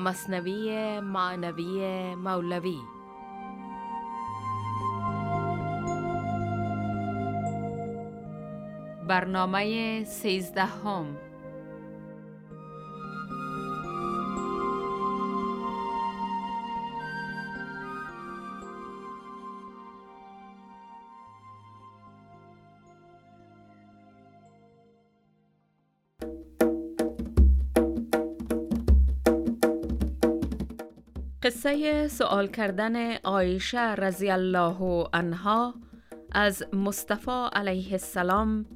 مصنوی معنوی مولوی. برنامه سیزدهم. قصه سوال کردن عایشه رضی الله عنها از مصطفی علیه السلام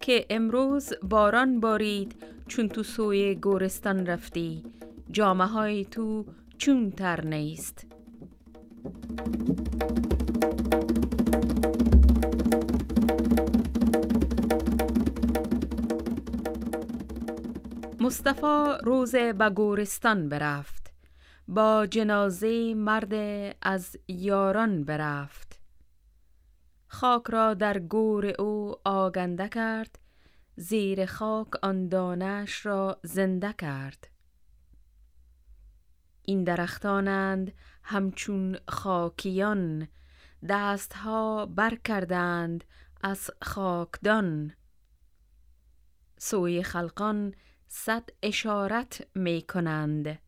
که امروز باران بارید چون تو سوی گورستان رفتی. جامعه های تو چون تر نیست. مصطفی روز به گورستان برفت. با جنازه مرد از یاران برفت. خاک را در گور او آگنده کرد زیر خاک آن دانش را زنده کرد. این درختانند همچون خاکیان دستها بر کردند از خاکدان. سوی خلقان صد اشارت می کنند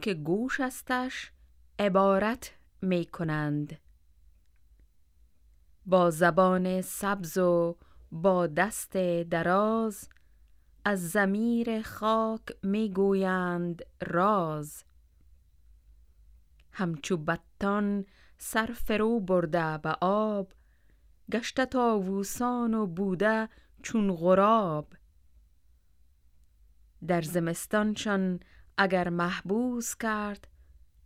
که گوش استش عبارت می کنند با زبان سبز و با دست دراز از زمیر خاک می گویند راز. همچو بطان سر فرو برده به آب گشته تاووسان و بوده چون غراب. در زمستانشان اگر محبوس کرد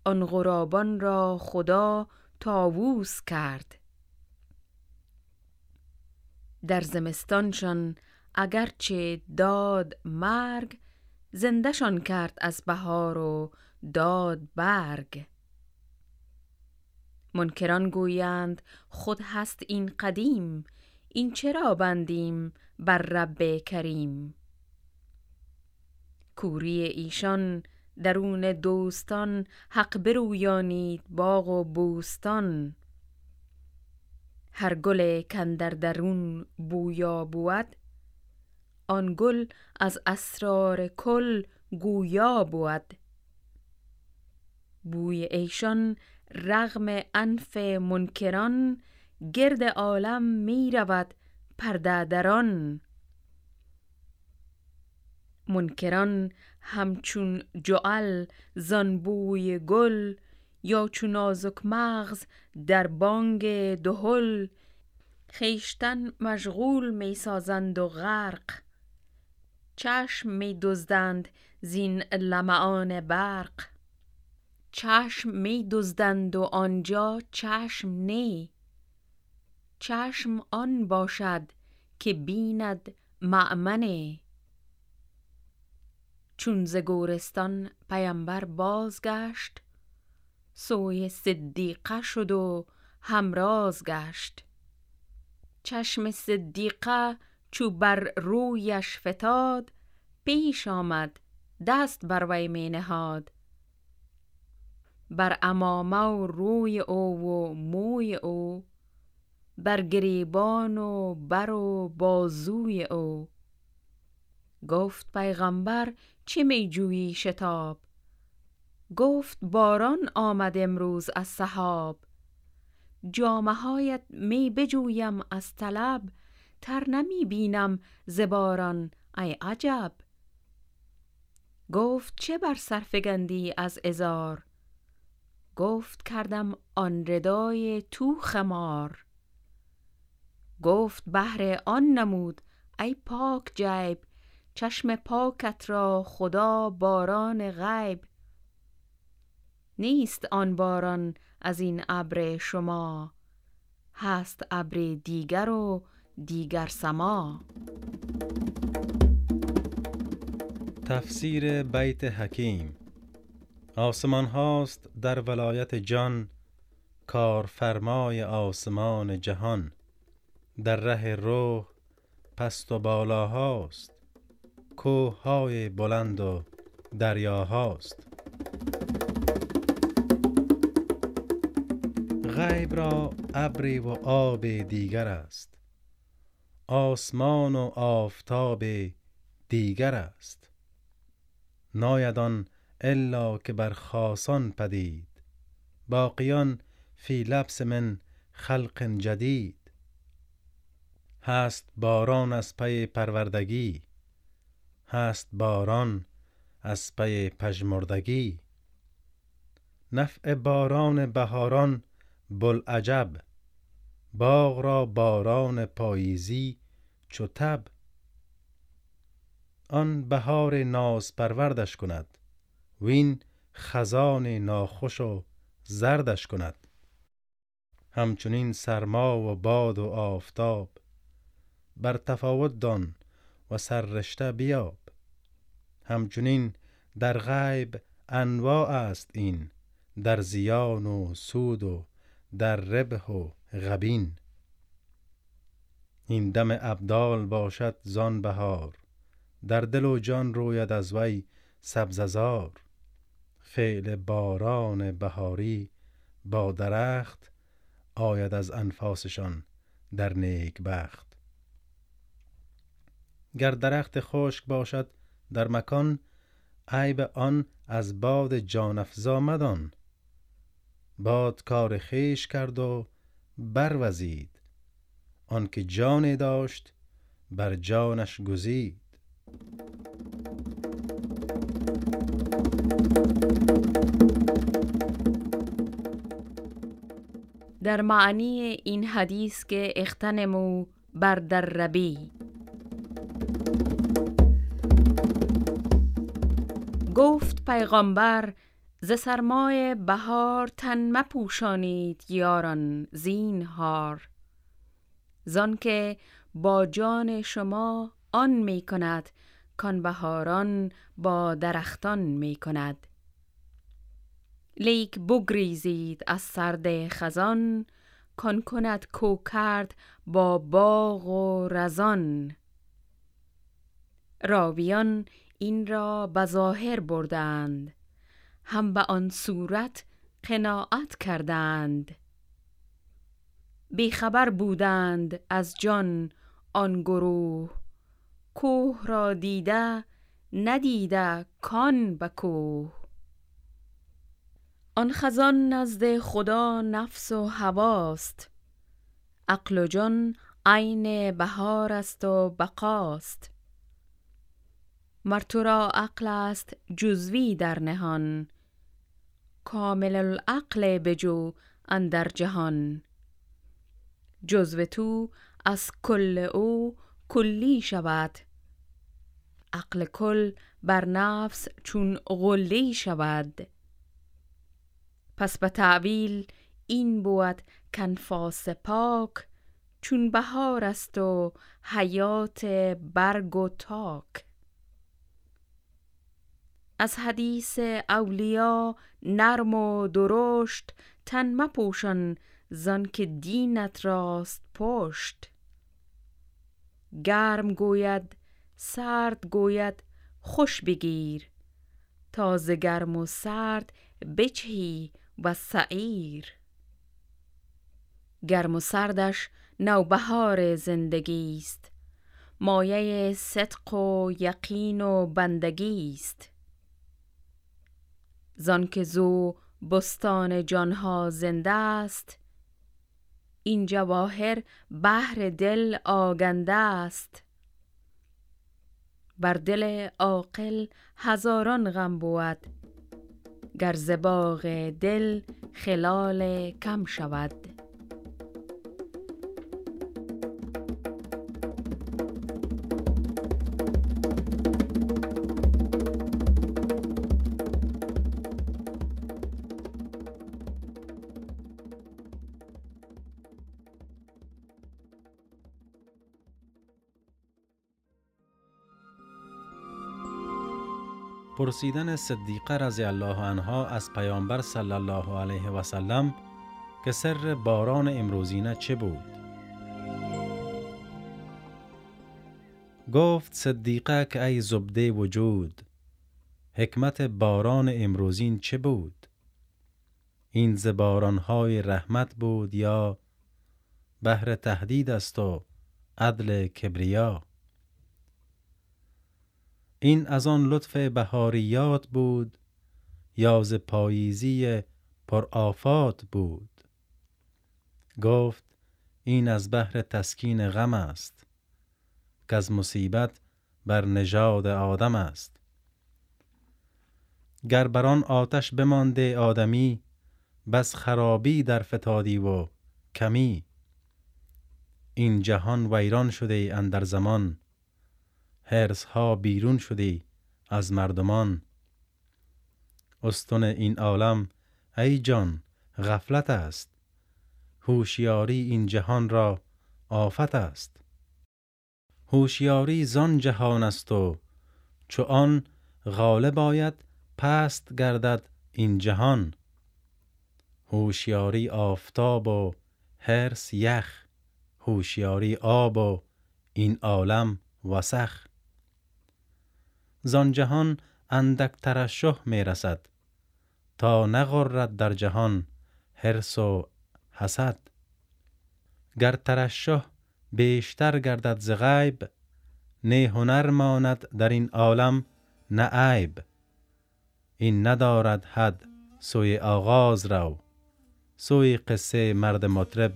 آن غرابان را خدا تاووس کرد. در زمستانشان اگرچه داد مرگ زندهشان کرد از بهار و داد برگ. منکران گویند خود هست این قدیم این چرا بندیم بر رب کریم؟ کوری ایشان درون دوستان حق برویانید باغ و بوستان. هر گل کندر درون بویا بود آن گل از اسرار کل گویا بود. بوی ایشان رغم انف منکران گرد عالم می رود پرده دران منکران همچون جعل زنبوی گل یا چون نازک مغز در بانگ دهل. خیشتن مشغول می سازند و غرق. چشم می دزدند زین لمعان برق. چشم می دزدند و آنجا چشم نی. چشم آن باشد که بیند معمنه چون ز گورستان پیامبر بازگشت سوی صدیقه شد و همراز گشت. چشم صدیقه چو بر رویش فتاد پیش آمد دست بر وی می نهاد. بر امامه و روی او و موی او بر گریبان و بر و بازوی او گفت پیغمبر چه می جویی شتاب؟ گفت باران آمد امروز از صحاب جامه هایت می بجویم از طلب تر نمی بینم زباران ای عجب. گفت چه بر سرفگندی از ازار گفت کردم آن ردای تو خمار. گفت بهر آن نمود ای پاک جیب چشم پاکت را خدا باران غیب. نیست آن باران از این ابر شما هست ابر دیگر و دیگر سما. تفسیر بیت حکیم. آسمان هاست در ولایت جان کارفرمای آسمان جهان. در ره روح پست و بالا هاست. کوههای بلند و دریاهاست. غیب را ابری و آب دیگر است. آسمان و آفتاب دیگر است. نایدان الا که بر خاصان پدید. باقیان فی لبس من خلق جدید. هست باران از پی پروردگی. هست باران از پی پژمردگی. نفع باران بهاران بلعجب باغ را باران پاییزی چو آن بهار ناز پروردش کند وین خزان ناخوش و زردش کند. همچنین سرما و باد و آفتاب بر تفاوت دان و سررشته بیاب همچنین در غیب انواع است این در زیان و سود و در ربح و غبین. این دم ابدال باشد زان بهار در دل و جان روید از وی سبززار. فعل باران بهاری با درخت آید از انفاسشان در نیک بخت گر درخت خشک باشد در مکان عیب آن از باد جان افزا مدان. باد کار خویش کرد و بروزید آنکه جانی داشت بر جانش گزید. در معنی این حدیث که اختنمو بر در ربی. گفت پیغامبر ز سرمای بهار تن مپوشانید یاران زینهار. زان که با جان شما آن می کند کان بهاران با درختان می کند. لیک بگریزید از سرد خزان کان کند کو کرد با باغ و رزان. راویان این را بظاهر بردند. هم به آن صورت قناعت کردند. بیخبر بودند از جان آن گروه. کوه را دیده ندیده کان به کوه. آن خزان نزد خدا نفس و هواست. عقل و جان عین بهار است و بقاست. مر تو را عقل است جزوی در نهان. کامل العقل بجو اندر جهان. جزو تو از کل او کلی شود. عقل کل بر نفس چون غلی شود. پس به تعویل این بود کنفاس پاک چون بهار است و حیات برگ و تاک. از حدیث اولیا نرم و درشت تن مپوشان زان که دینت راست پشت. گرم گوید سرد گوید خوش بگیر. تازه گرم و سرد بچهی و سعیر. گرم و سردش نوبهار زندگی است. مایه صدق و یقین و بندگی است. زان که زو بستان جانها زنده است. این جواهر بهر دل آگنده است. بر دل عاقل هزاران غم بود. گر ز باغ دل خلال کم شود. پرسیدن صدیقه رضی الله عنها از پیامبر صلی الله علیه و سلم که سر باران امروزینه چه بود؟ گفت صدیقه که ای زبده وجود حکمت باران امروزین چه بود؟ این زبارانهای رحمت بود یا بهر تهدید است و عدل کبریا؟ این از آن لطف بهاریات بود یا ز پاییزی پر آفات بود. گفت این از بهر تسکین غم است که از مصیبت بر نژاد آدم است. گر بر آن آتش بمانده آدمی بس خرابی در فتادی و کمی. این جهان ویران شده اندر زمان هرس ها بیرون شدی از مردمان. استن این عالم ای جان غفلت است. هوشیاری این جهان را آفت است. هوشیاری زان جهان است و چو آن غالب آید پست گردد این جهان. هوشیاری آفتاب و هرس یخ هوشیاری آب و این عالم وسخ. زان جهان اندک ترشح می رسد. تا نغرد در جهان حرس و حسد. گر ترشح بیشتر گردد ز غیب نه هنر ماند در این عالم نه عیب. این ندارد حد سوی آغاز رو سوی قصه مرد مطرب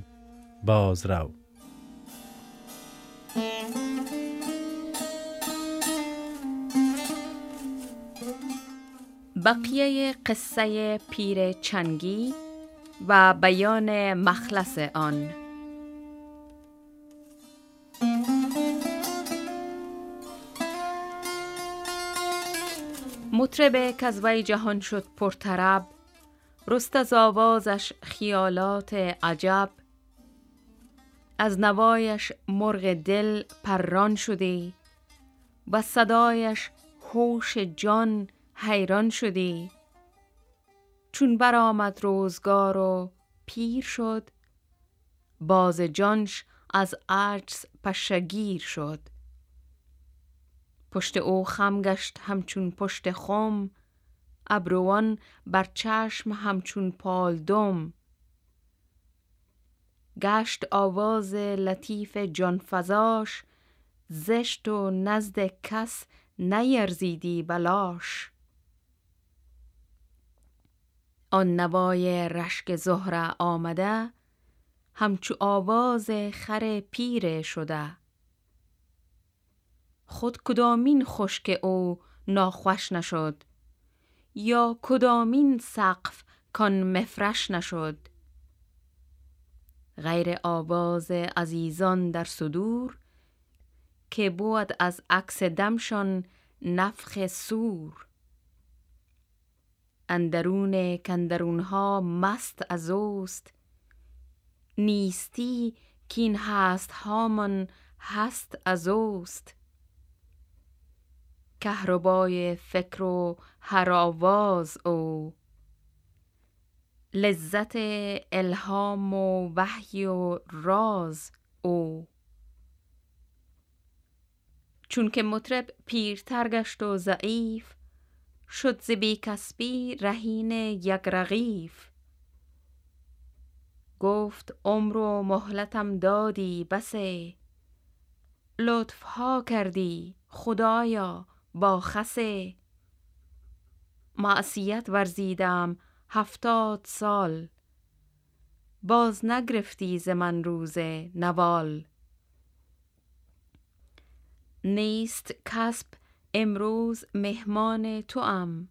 باز رو. بقیه قصه پیر چنگی و بیان مخلص آن. مطرب که از وی جهان شد پرطرب رست از آوازش خیالات عجب. از نوایش مرغ دل پران شدی و صدایش هوش جان حیران شدی. چون برآمد روزگار و پیر شد باز جانش از عجز پشگیر شد. پشت او خم گشت همچون پشت خم ابروان بر چشم همچون پالدم گشت آواز لطیف جانفزاش زشت و نزد کس نیرزیدی بلاش. آن نوای رشک زهره آمده همچو آواز خر پیر شده. خود کدامین خشک او ناخوش نشد؟ یا کدامین سقف کان مفرش نشد؟ غیر آواز عزیزان در صدور که بود از عکس دمشان نفخ سور. اندرون کندرونها مست از اوست. نیستی کین هست هامان هست از اوست. کهربای فکر و هر آواز او. لذت الهام و وحی و راز او. چون که مطرب پیرتر گشت و ضعیف شد ز کسبی رهین یک رغیف گفت عمر و مهلتم دادی بسه. لطف ها کردی خدایا با خسه. معصیت ورزیدم هفتاد سال. باز نگرفتی ز من روز نوال. نیست کسب امروز مهمان تو ام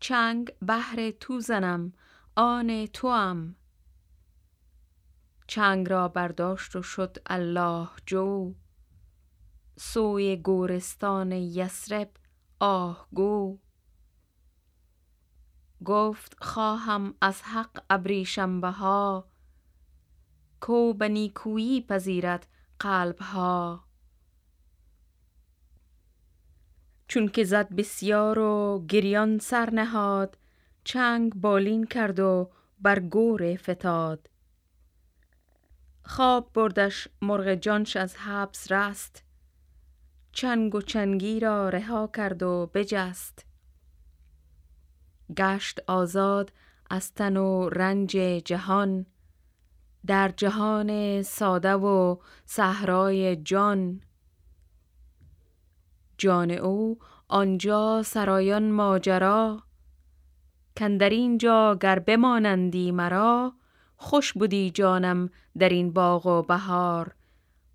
چنگ بهر تو زنم آن تو ام چنگ را برداشت و شد الله جو. سوی گورستان یسرب آه گو. گفت خواهم از حق ابریشم بها کو به نیکویی پذیرد قلبها. چون که زد بسیار و گریان سر نهاد چنگ بالین کرد و بر گور فتاد. خواب بردش مرغ جانش از حبس رست. چنگ و چنگی را رها کرد و بجست. گشت آزاد از تن و رنج جهان. در جهان ساده و صحرای جان. جان او آنجا سرایان ماجرا. کندر اینجا گر بمانندی مرا خوش بودی جانم در این باغ و بهار.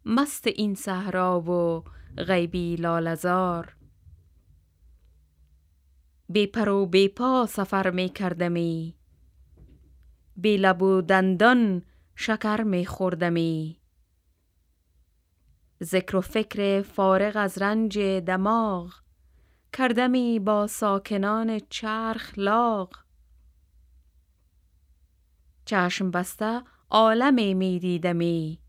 مست این صحرا و غیبی لالزار. بی پر و بی پا سفر می کردمی. بی لب و دندان شکر می خوردمی. ذکر و فکر فارغ از رنج دماغ کردمی با ساکنان چرخ لاغ. چشم بسته عالمی می دیدمی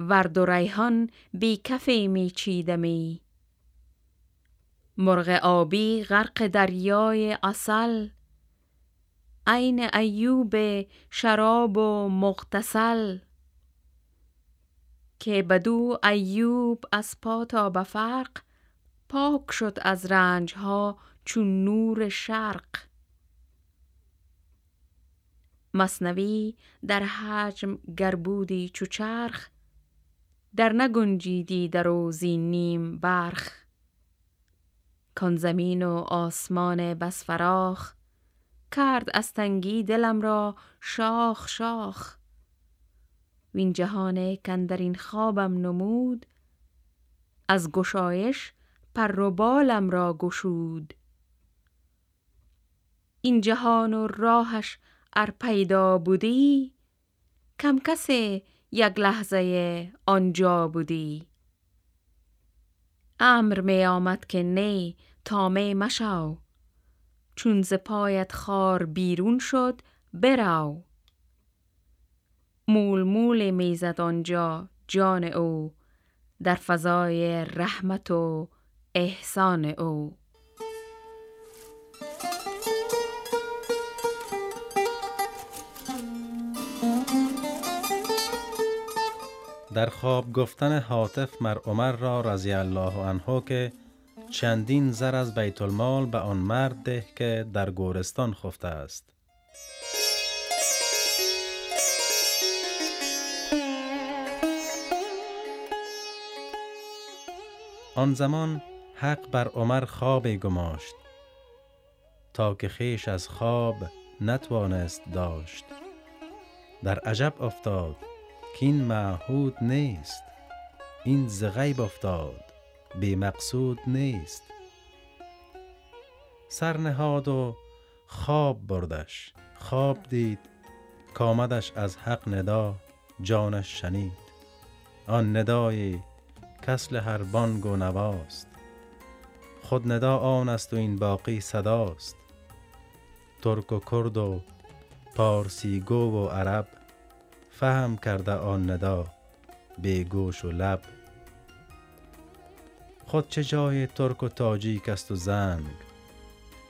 ورد و ریحان بی کفی می چیدمی. مرغ آبی غرق دریای اصل عین ایوب شراب و مغتسل. که بدو ایوب از پا تا به فرق پاک شد از رنج ها چون نور شرق. مصنوی در حجم گربودی چو چرخ در نگنجیدی در او نیم برخ. کان زمین و آسمان بس فراخ کرد از تنگی دلم را شاخ شاخ. وین جهان کندر این خوابم نمود. از گشایش پر و بالم را گشود. این جهان و راهش ار پیدا بودی؟ کم کسی یک لحظه آنجا بودی؟ امر می آمد که نی تا می مشو چون ز پایت خار بیرون شد برو مول مول می‌زد آنجا جان او در فضای رحمت و احسان او. در خواب گفتن حاطف مر عمر را رضی الله عنه که چندین زر از بیت المال به آن مرد ده که در گورستان خفته است. آن زمان حق بر عمر خواب گماشت تا که خیش از خواب نتوانست داشت. در عجب افتاد که این معهود نیست این ز غیب افتاد بی مقصود نیست. سرنهاد و خواب بردش خواب دید کامدش از حق ندا جانش شنید. آن ندای کسل هر بانگ و نواست. خود ندا آن است و این باقی صداست. ترک و کرد و پارسی گو و عرب فهم کرده آن ندا به گوش و لب. خود چه جای ترک و تاجیک است و زنگ؟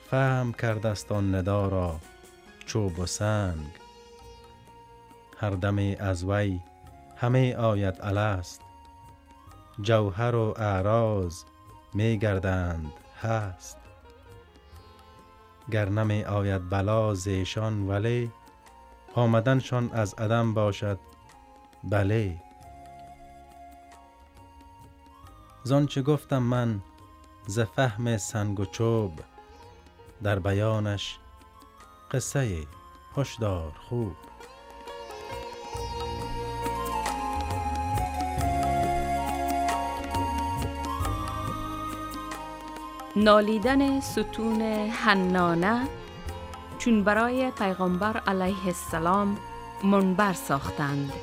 فهم کرده است آن ندا را چوب و سنگ. هر دمی از وی همه آید الست. جوهر و اعراض می گردند هست. گر نمی آید بلا زیشان ولی آمدنشان از عدم باشد. بله. زان چه گفتم من ز فهم سنگ و چوب در بیانش قصه هشدار خوب. نالیدن ستون حنانه چون برای پیغمبر علیه السلام منبر ساختند.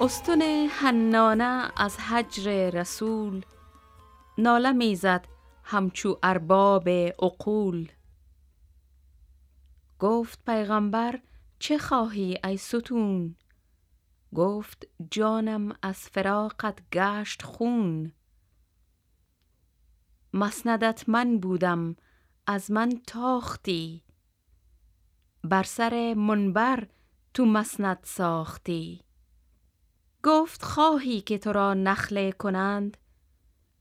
استون حنانه از حجر رسول ناله می‌زد همچو ارباب عقول. گفت پیغمبر چه خواهی ای ستون؟ گفت جانم از فراقت گشت خون. مسندت من بودم از من تاختی. بر سر منبر تو مسند ساختی. گفت خواهی که تو را نخله کنند؟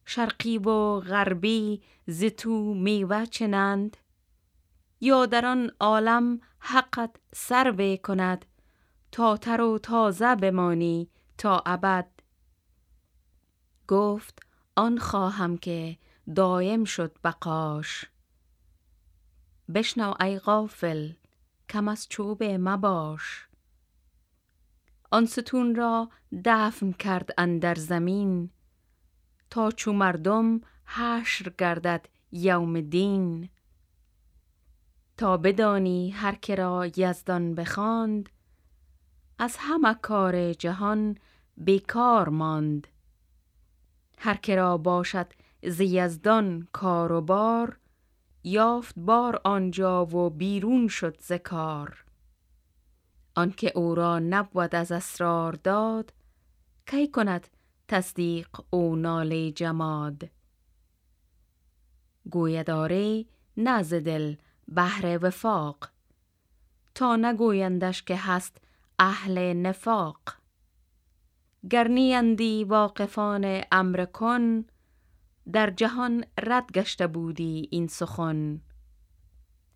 شرقی و غربی ز تو میوه چنند؟ یا در آن عالم حقت سر کند تا تر و تازه بمانی تا ابد. گفت آن خواهم که دایم شد بقاش. بشنو ای غافل کم از چوب مباش. آن ستون را دفن کرد اندر زمین. تا چو مردم حشر گردد یوم دین. تا بدانی هر که را یزدان بخواند از همه کار جهان بیکار ماند. هر که را باشد ز یزدان کار و بار یافت بار آنجا و بیرون شد ز کار. آنکه او را نبود از اسرار داد کی کند تصدیق او ناله جماد؟ گویداره نز دل بهر وفاق. تا نگویندش که هست اهل نفاق. گرنیندی واقفان امر کن در جهان رد گشته بودی این سخن.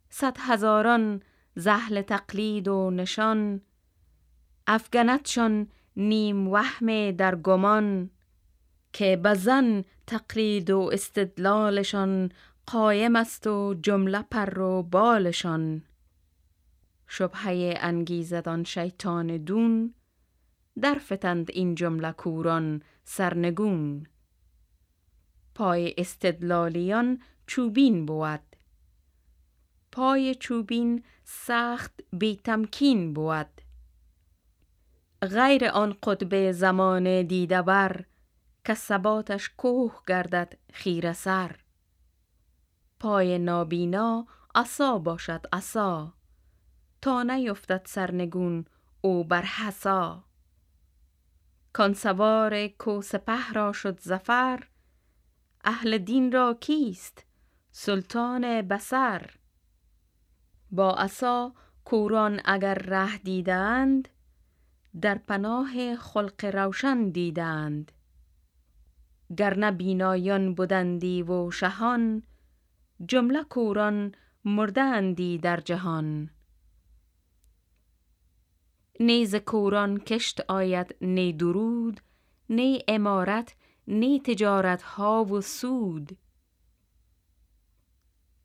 صد هزاران زهل تقلید و نشان افگنتشان نیم وهم در گمان. که بزن تقلید و استدلالشان قایم است و جمله پر و بالشان. شبهه انگیزدان شیطان دون در فتند این جمله کوران سرنگون. پای استدلالیان چوبین بود. پای چوبین سخت بی تمکین بود. غیر آن قطب زمان دیده بر که ثباتش کوه گردد خیر سر. پای نابینا عصا باشد عصا. تا نیفتد سرنگون او بر حسا کان سوار کو سپه را شد زفر اهل دین را کیست سلطان بسر با عصا کوران اگر ره دیدند در پناه خلق روشن دیدند. گرنه بینایان بودندی و شهان جمله کوران مردندی در جهان. نیز کوران کشت آید نی درود نی امارت نی تجارت ها و سود.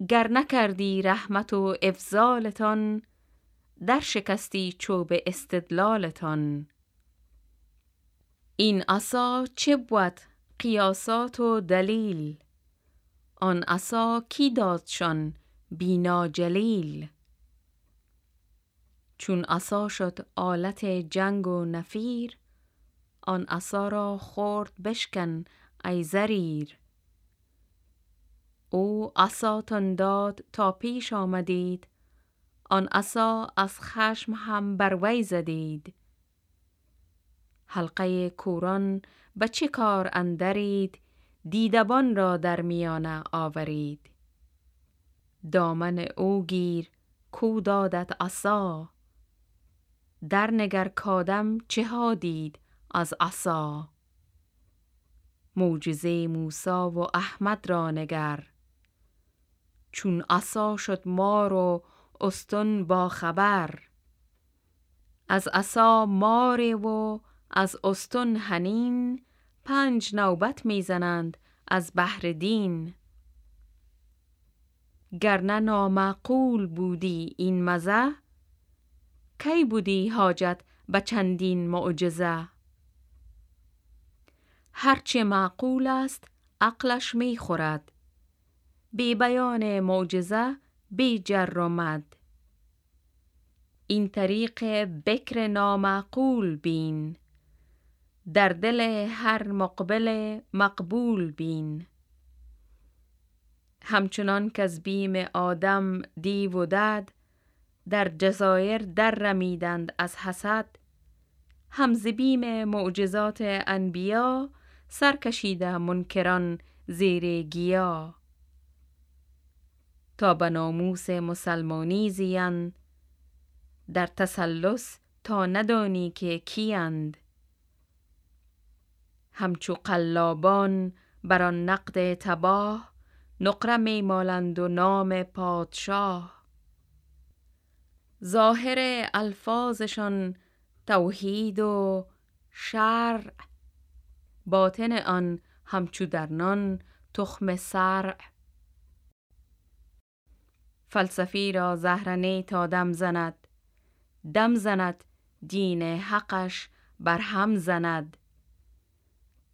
گر نکردی رحمت و افضالتان در شکستی چوب استدلالتان. این عصا چه بود؟ قیاسات و دلیل. آن عصا کی دادشان بینا جلیل؟ چون عصا شد آلت جنگ و نفیر آن عصا را خورد بشکن ای زریر. او عصاتان داد تا پیش آمدید آن عصا از خشم هم بر وی زدید. حلقه کوران به چه کار اندرید؟ دیدبان را در میانه آورید. دامن او گیر کو دادت عصا. در نگر کادم چه ها دید از عصا. معجزه موسی و احمد را نگر. چون عصا شد مار و استن با خبر. از عصا مار و از استن هنین پنج نوبت می‌زنند از بحر دین. گرنه نامعقول بودی این مزه کی بودی حاجت به چندین معجزه؟ هرچه معقول است عقلش می خورد بی بیان معجزه بی جر این طریق بکر نامعقول بین. در دل هر مقبل مقبول بین. همچنان که از بیم آدم دیو و دد در جزایر در رمیدند از حسد. همز بیم معجزات انبیا سر کشیده منکران زیر گیا. تا به ناموس مسلمانی زیند در تسلس تا ندانی که کیند. همچو قلابان بر آن نقد تباه نقره می مالند و نام پادشاه. ظاهر الفاظشان توحید و شرع باطن آن همچو در نان تخم سرع فلسفی را زهرنه تا دم زند دم زند دین حقش بر هم زند.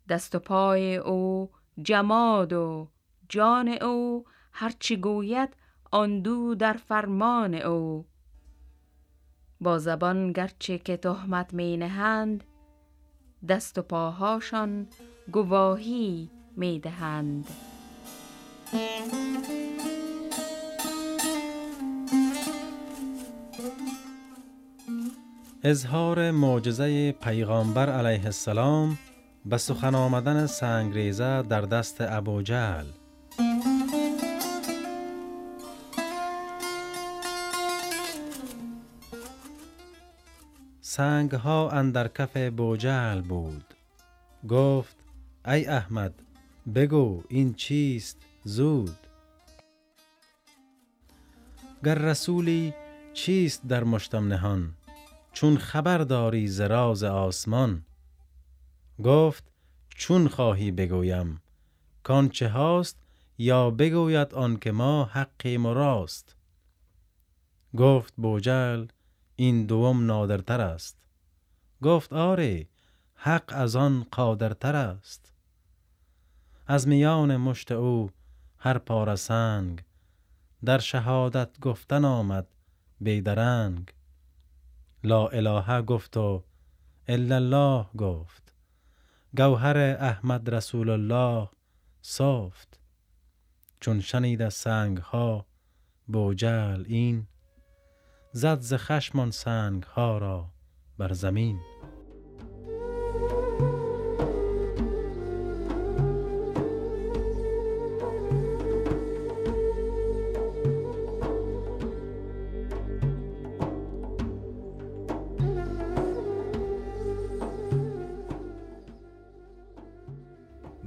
دست و پای او جماد و جان او هرچی گوید آن دو در فرمان او. با زبان گرچه که تهمت می نهند دست و پاهاشان گواهی می دهند. اظهار معجزه پیغامبر علیه السلام به سخن آمدن سنگریزه در دست ابو جهل. سنگ ها اندر کف بوجهل بود. گفت ای احمد بگو این چیست زود؟ گر رسولی چیست در مشتم نهان؟ چون خبر داری ز راز آسمان؟ گفت چون خواهی بگویم چه هاست یا بگوید آن که ما حقیم و راست گفت بوجل این دوم نادرتر است. گفت آره حق از آن قادرتر است. از میان مشت او هر پار سنگ در شهادت گفتن آمد بیدرنگ لا اله گفت و الا الله گفت. گوهر احمد رسول الله صافت چون شنید از سنگ ها بوجل این زد ز خشمان سنگ ها را بر زمین.